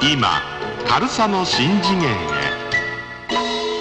今軽さの新次元へ。